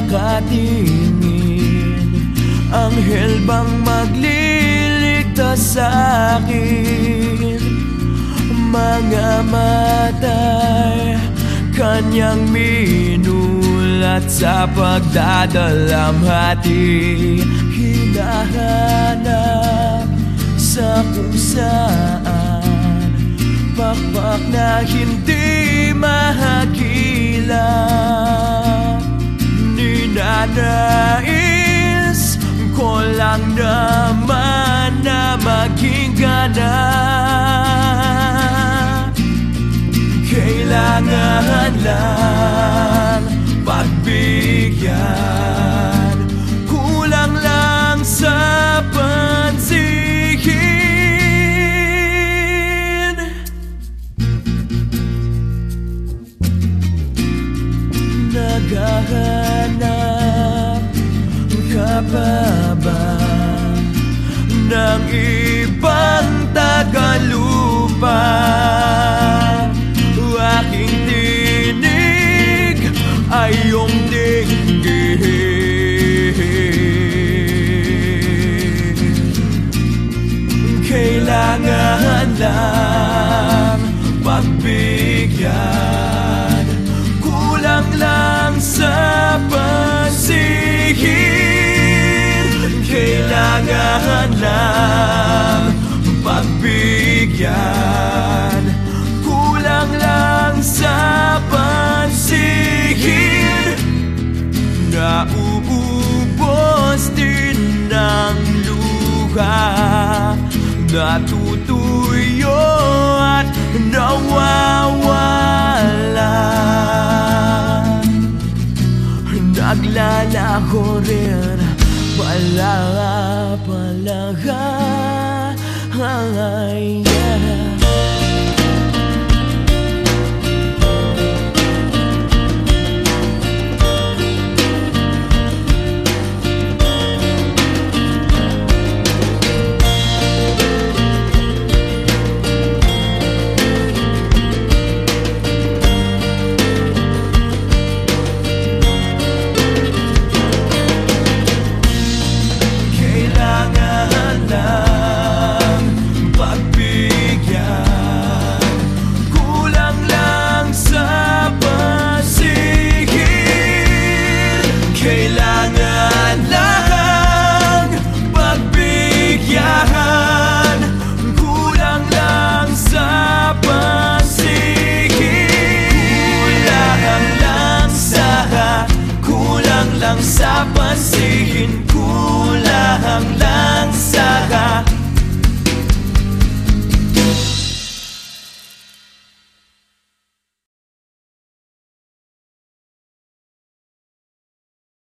nakatingin? Anghel bang magliligtas sa akin? Mga matay Kanyang minulat sa pagdadalamhati Hinahanap sa kung saan Pakpak na hindi Ninanais ko lang naman na maging ganap Kailangan lang pagbigyan. Kulang lang sa pansihin. Naghahanap ka pa ba ng ibang tagalupa? Aking tinig ay iyong dinggin Kailangan lang pagbigyan Kailangan lang pagbigyan. Kulang lang sa pansihin Nauubos din ng luha. Natutuyo at nawawala palaga Ay, lang sa pansin Kulang lang sa ka